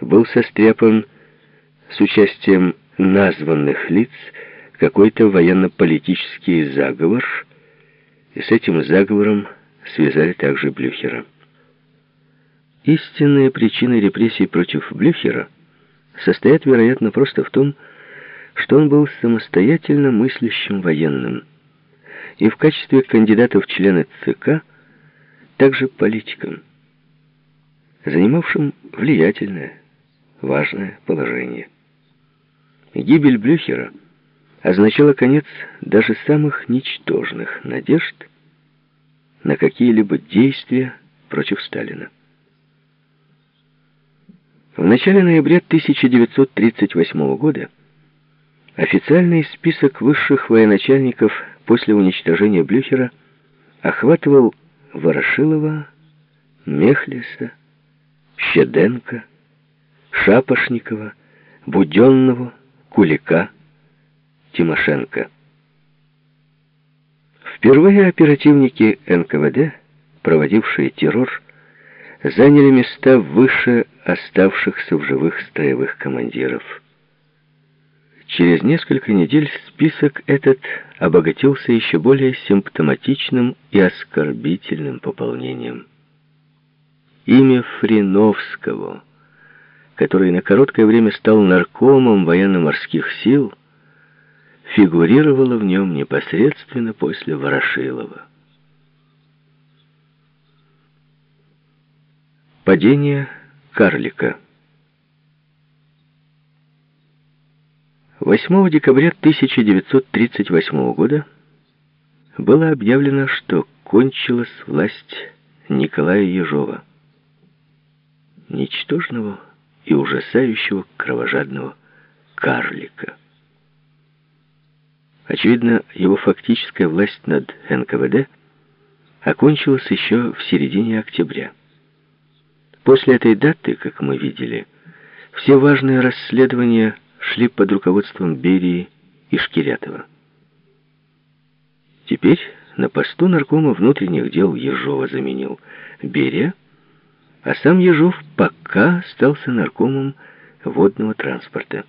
был состряпан с участием названных лиц какой-то военно-политический заговор, и с этим заговором связали также Блюхера. Истинные причины репрессий против Блюхера состоят, вероятно, просто в том, что он был самостоятельно мыслящим военным и в качестве кандидата в члены ЦК также политиком, занимавшим влиятельное, важное положение. Гибель Блюхера означала конец даже самых ничтожных надежд на какие-либо действия против Сталина. В начале ноября 1938 года официальный список высших военачальников после уничтожения Блюхера охватывал Ворошилова, Мехлиса, Щеденко, Шапошникова, Буденного, Кулика, Тимошенко. Впервые оперативники НКВД, проводившие террор, заняли места выше оставшихся в живых строевых командиров. Через несколько недель список этот обогатился еще более симптоматичным и оскорбительным пополнением. Имя Фриновского, который на короткое время стал наркомом военно-морских сил, фигурировало в нем непосредственно после Ворошилова. Падение карлика 8 декабря 1938 года было объявлено, что кончилась власть Николая Ежова, ничтожного и ужасающего кровожадного карлика. Очевидно, его фактическая власть над НКВД окончилась еще в середине октября. После этой даты, как мы видели, все важные расследования шли под руководством Берии и Шкирятова. Теперь на посту наркома внутренних дел Ежова заменил Берия, а сам Ежов пока остался наркомом водного транспорта.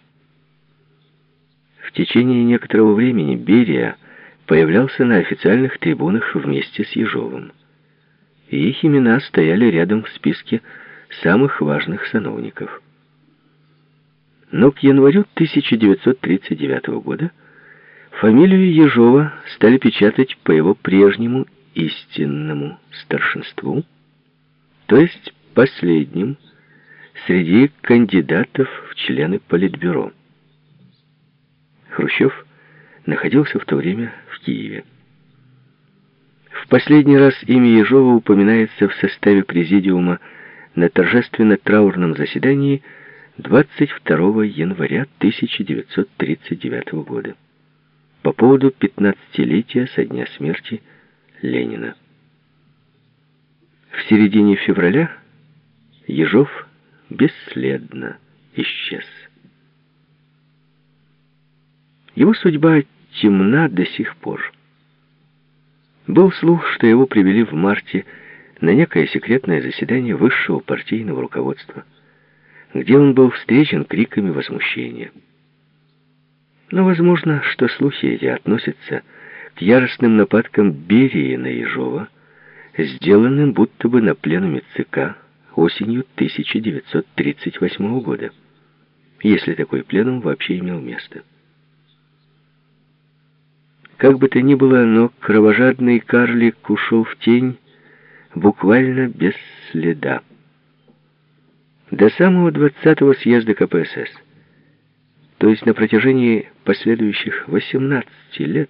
В течение некоторого времени Берия появлялся на официальных трибунах вместе с Ежовым. Их имена стояли рядом в списке самых важных сановников. Но к январю 1939 года фамилию Ежова стали печатать по его прежнему истинному старшинству, то есть последним среди кандидатов в члены Политбюро. Хрущев находился в то время в Киеве. В последний раз имя Ежова упоминается в составе президиума на торжественно-траурном заседании 22 января 1939 года по поводу 15-летия со дня смерти Ленина. В середине февраля Ежов бесследно исчез. Его судьба темна до сих пор. Был слух, что его привели в марте на некое секретное заседание высшего партийного руководства, где он был встречен криками возмущения. Но возможно, что слухи эти относятся к яростным нападкам Берии на Ежова, сделанным будто бы на пленуме ЦК осенью 1938 года, если такой пленум вообще имел место. Как бы то ни было, но кровожадный карлик ушел в тень, буквально без следа. До самого 20-го съезда КПСС, то есть на протяжении последующих 18 лет,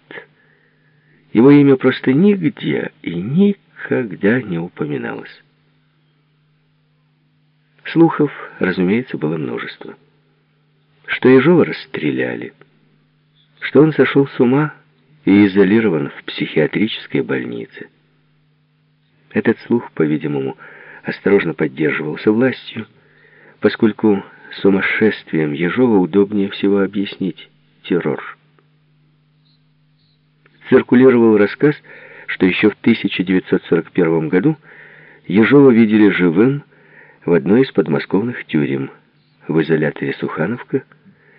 его имя просто нигде и никогда не упоминалось. Слухов, разумеется, было множество. Что Ежова расстреляли, что он сошел с ума и изолирован в психиатрической больнице, этот слух, по-видимому, осторожно поддерживался властью, поскольку сумасшествием Ежова удобнее всего объяснить террор. Циркулировал рассказ, что еще в 1941 году Ежова видели живым в одной из подмосковных тюрем, в изоляторе Сухановка